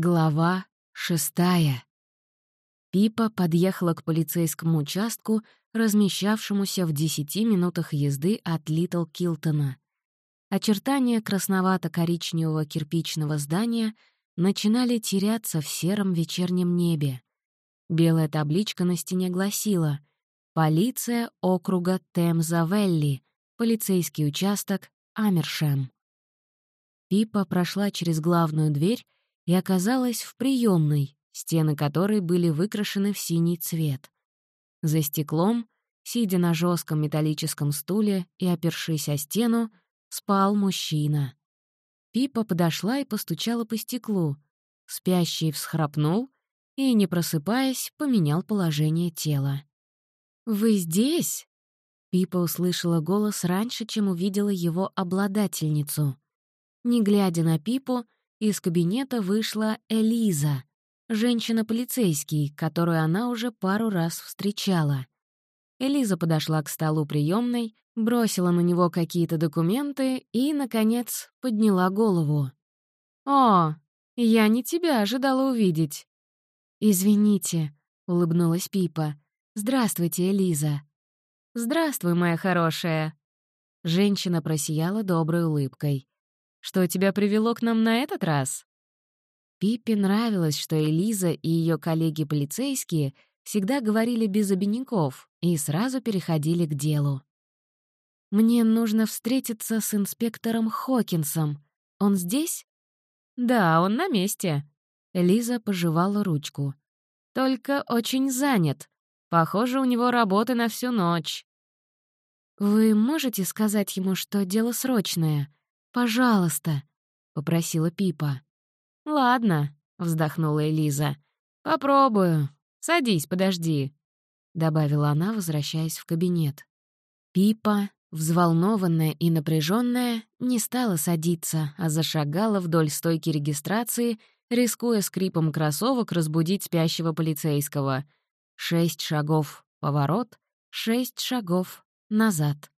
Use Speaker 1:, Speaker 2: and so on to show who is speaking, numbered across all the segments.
Speaker 1: Глава шестая. Пипа подъехала к полицейскому участку, размещавшемуся в десяти минутах езды от Литл Килтона. Очертания красновато-коричневого кирпичного здания начинали теряться в сером вечернем небе. Белая табличка на стене гласила «Полиция округа Темза-Велли, полицейский участок Амершем». Пипа прошла через главную дверь и оказалась в приемной, стены которой были выкрашены в синий цвет. За стеклом, сидя на жестком металлическом стуле и опершись о стену, спал мужчина. Пипа подошла и постучала по стеклу. Спящий всхрапнул и, не просыпаясь, поменял положение тела. «Вы здесь?» Пипа услышала голос раньше, чем увидела его обладательницу. Не глядя на Пипу, из кабинета вышла Элиза, женщина-полицейский, которую она уже пару раз встречала. Элиза подошла к столу приемной, бросила на него какие-то документы и, наконец, подняла голову. «О, я не тебя ожидала увидеть». «Извините», — улыбнулась Пипа. «Здравствуйте, Элиза». «Здравствуй, моя хорошая». Женщина просияла доброй улыбкой. Что тебя привело к нам на этот раз?» Пиппе нравилось, что Элиза и ее коллеги-полицейские всегда говорили без обиняков и сразу переходили к делу. «Мне нужно встретиться с инспектором Хокинсом. Он здесь?» «Да, он на месте». Элиза пожевала ручку. «Только очень занят. Похоже, у него работы на всю ночь». «Вы можете сказать ему, что дело срочное?» «Пожалуйста», — попросила Пипа. «Ладно», — вздохнула Элиза. «Попробую. Садись, подожди», — добавила она, возвращаясь в кабинет. Пипа, взволнованная и напряженная, не стала садиться, а зашагала вдоль стойки регистрации, рискуя скрипом кроссовок разбудить спящего полицейского. Шесть шагов — поворот, шесть шагов — назад.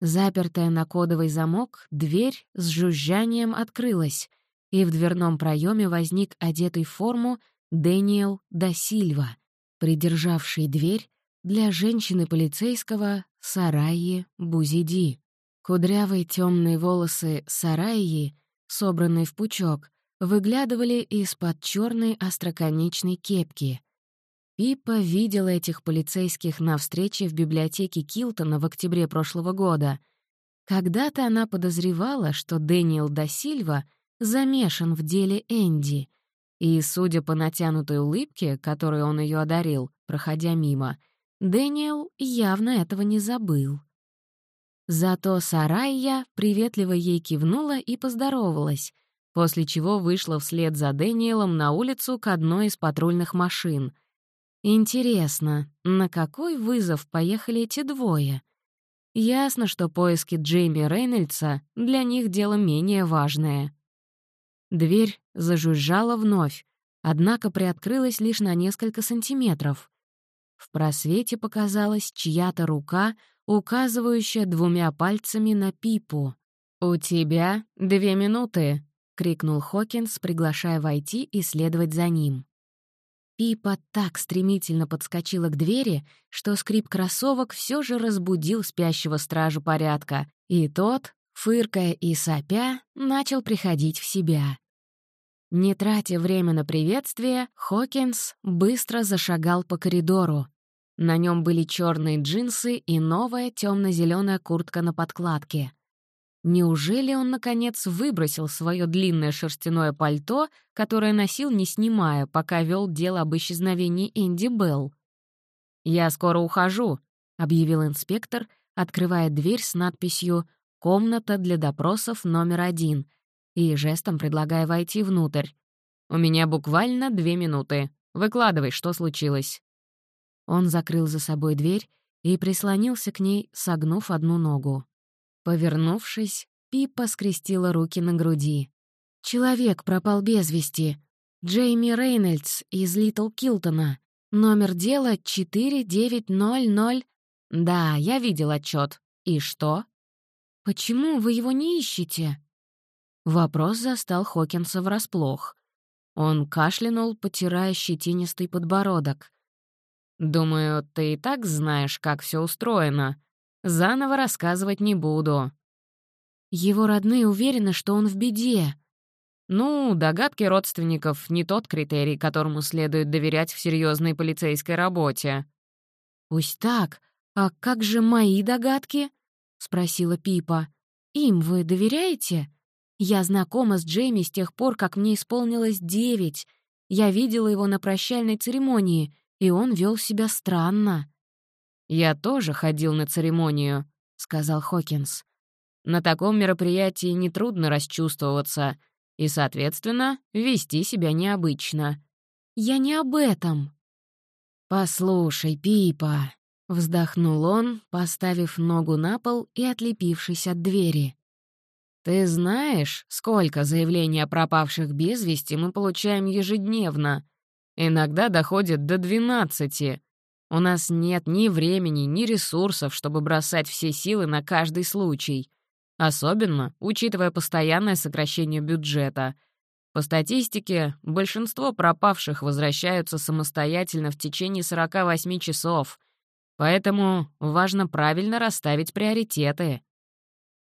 Speaker 1: Запертая на кодовый замок, дверь с жужжанием открылась, и в дверном проеме возник одетый в форму Дэниел да Сильва, придержавший дверь для женщины-полицейского Сараи Бузиди. Кудрявые темные волосы Сараи, собранные в пучок, выглядывали из-под черной остроконечной кепки — Пипа видела этих полицейских на встрече в библиотеке Килтона в октябре прошлого года. Когда-то она подозревала, что Дэниел да Сильва замешан в деле Энди, и, судя по натянутой улыбке, которой он ее одарил, проходя мимо, Дэниел явно этого не забыл. Зато Сарайя приветливо ей кивнула и поздоровалась, после чего вышла вслед за Дэниелом на улицу к одной из патрульных машин — Интересно, на какой вызов поехали эти двое? Ясно, что поиски Джейми Рейнольдса для них дело менее важное. Дверь зажужжала вновь, однако приоткрылась лишь на несколько сантиметров. В просвете показалась чья-то рука, указывающая двумя пальцами на пипу. «У тебя две минуты!» — крикнул Хокинс, приглашая войти и следовать за ним. Пипа так стремительно подскочила к двери, что скрип кроссовок все же разбудил спящего стражу порядка, и тот, фыркая и сопя, начал приходить в себя. Не тратя время на приветствие, Хокинс быстро зашагал по коридору. На нем были черные джинсы и новая темно-зеленая куртка на подкладке. Неужели он, наконец, выбросил свое длинное шерстяное пальто, которое носил, не снимая, пока вел дело об исчезновении Энди Белл? «Я скоро ухожу», — объявил инспектор, открывая дверь с надписью «Комната для допросов номер один» и жестом предлагая войти внутрь. «У меня буквально две минуты. Выкладывай, что случилось». Он закрыл за собой дверь и прислонился к ней, согнув одну ногу. Повернувшись, Пипа скрестила руки на груди. «Человек пропал без вести. Джейми Рейнольдс из Литл Килтона. Номер дела 4900...» «Да, я видел отчет. И что?» «Почему вы его не ищете?» Вопрос застал Хокинса врасплох. Он кашлянул, потирая щетинистый подбородок. «Думаю, ты и так знаешь, как все устроено. Заново рассказывать не буду». Его родные уверены, что он в беде. Ну, догадки родственников — не тот критерий, которому следует доверять в серьезной полицейской работе. «Пусть так. А как же мои догадки?» — спросила Пипа. «Им вы доверяете? Я знакома с Джейми с тех пор, как мне исполнилось девять. Я видела его на прощальной церемонии, и он вел себя странно». «Я тоже ходил на церемонию», — сказал Хокинс. «На таком мероприятии нетрудно расчувствоваться и, соответственно, вести себя необычно». «Я не об этом». «Послушай, Пипа», — вздохнул он, поставив ногу на пол и отлепившись от двери. «Ты знаешь, сколько заявлений о пропавших без вести мы получаем ежедневно? Иногда доходит до двенадцати. У нас нет ни времени, ни ресурсов, чтобы бросать все силы на каждый случай. Особенно, учитывая постоянное сокращение бюджета. По статистике, большинство пропавших возвращаются самостоятельно в течение 48 часов. Поэтому важно правильно расставить приоритеты.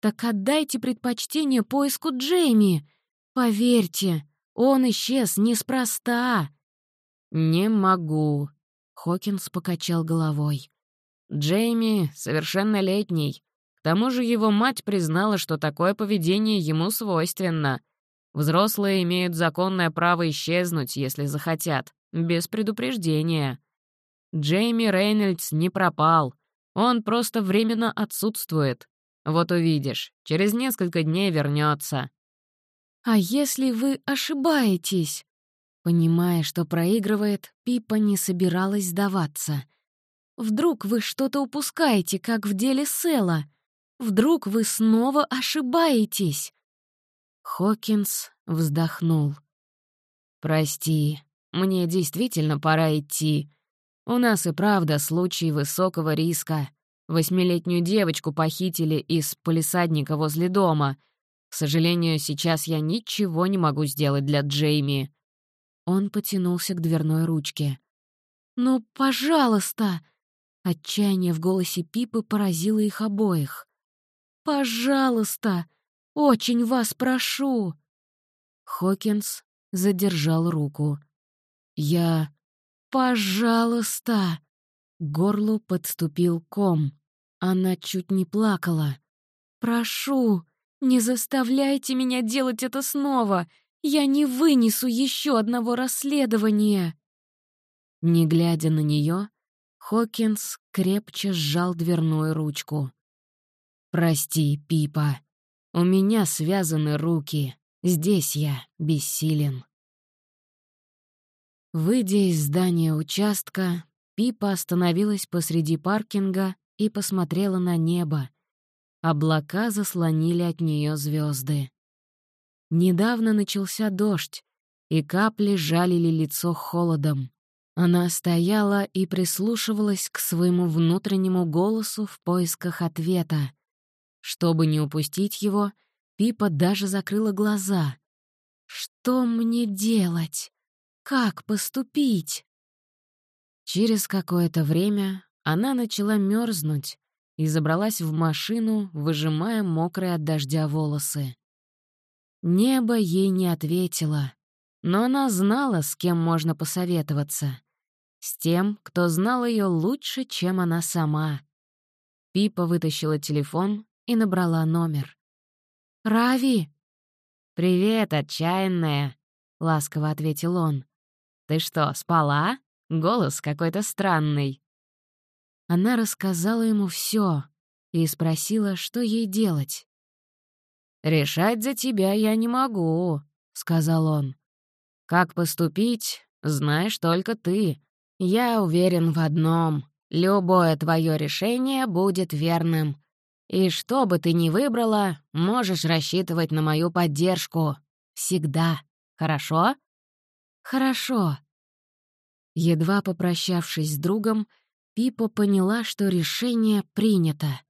Speaker 1: «Так отдайте предпочтение поиску Джейми. Поверьте, он исчез неспроста». «Не могу», Хокинс покачал головой. «Джейми совершеннолетний. К тому же его мать признала, что такое поведение ему свойственно. Взрослые имеют законное право исчезнуть, если захотят, без предупреждения. Джейми Рейнольдс не пропал. Он просто временно отсутствует. Вот увидишь, через несколько дней вернется. «А если вы ошибаетесь?» Понимая, что проигрывает, Пипа не собиралась сдаваться. «Вдруг вы что-то упускаете, как в деле Сэла? Вдруг вы снова ошибаетесь?» Хокинс вздохнул. «Прости, мне действительно пора идти. У нас и правда случай высокого риска. Восьмилетнюю девочку похитили из полисадника возле дома. К сожалению, сейчас я ничего не могу сделать для Джейми. Он потянулся к дверной ручке. «Ну, пожалуйста!» Отчаяние в голосе Пипы поразило их обоих. «Пожалуйста! Очень вас прошу!» Хокинс задержал руку. «Я... Пожалуйста!» Горлу подступил ком. Она чуть не плакала. «Прошу, не заставляйте меня делать это снова! Я не вынесу еще одного расследования!» Не глядя на нее, Хокинс крепче сжал дверную ручку. «Прости, Пипа, у меня связаны руки, здесь я бессилен». Выйдя из здания участка, Пипа остановилась посреди паркинга и посмотрела на небо. Облака заслонили от нее звезды. Недавно начался дождь, и капли жалили лицо холодом. Она стояла и прислушивалась к своему внутреннему голосу в поисках ответа. Чтобы не упустить его, Пипа даже закрыла глаза. «Что мне делать? Как поступить?» Через какое-то время она начала мерзнуть и забралась в машину, выжимая мокрые от дождя волосы. Небо ей не ответило, но она знала, с кем можно посоветоваться. С тем, кто знал ее лучше, чем она сама. Пипа вытащила телефон и набрала номер. «Рави!» «Привет, отчаянная!» — ласково ответил он. «Ты что, спала? Голос какой-то странный». Она рассказала ему все и спросила, что ей делать. «Решать за тебя я не могу», — сказал он. «Как поступить, знаешь только ты. Я уверен в одном. Любое твое решение будет верным. И что бы ты ни выбрала, можешь рассчитывать на мою поддержку. Всегда. Хорошо?» «Хорошо». Едва попрощавшись с другом, Пипа поняла, что решение принято.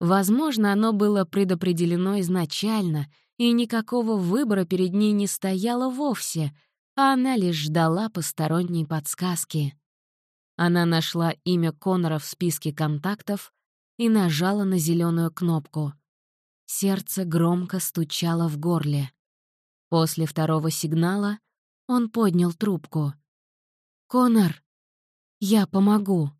Speaker 1: Возможно, оно было предопределено изначально, и никакого выбора перед ней не стояло вовсе, а она лишь ждала посторонней подсказки. Она нашла имя Конора в списке контактов и нажала на зеленую кнопку. Сердце громко стучало в горле. После второго сигнала он поднял трубку. «Конор, я помогу».